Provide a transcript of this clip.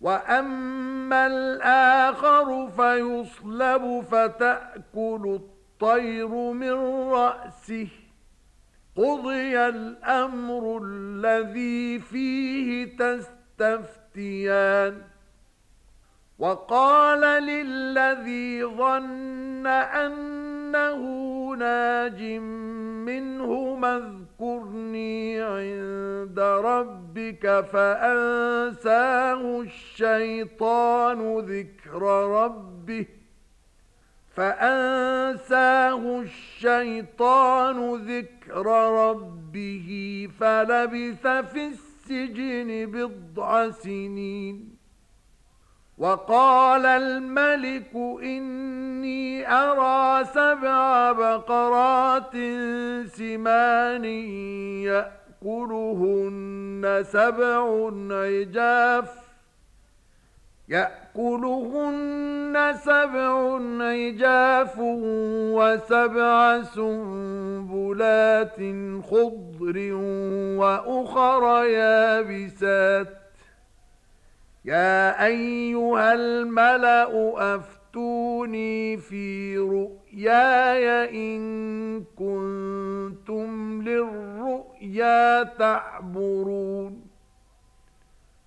وَأَمَّا الْآخَرُ فَيُصْلَبُ فَتَأْكُلُ الطَّيْرُ مِنْ رَأْسِهِ قُضِيَ الْأَمْرُ الَّذِي فِيهِ تَسْتَفْتِيَانِ وَقَالَ لِلَّذِي ظَنَّ أَنَّهُ نَاجٍ مِنْهُ اذْكُرْنِي عِندَ عند ربك فأنساه الشيطان ذكر ربه. فأنساه الشيطان ذكر ربه. فلبث في السجن بضع سنين. وقال الملك إني أرى سبع بقرات سمان يأتي يأكلهن سبع عجاف يأكلهن سبع عجاف وسبع سنبلات خضر وأخر يابسات يا أيها الملأ أفتوني في رؤياي إن كنت إياه تعبرون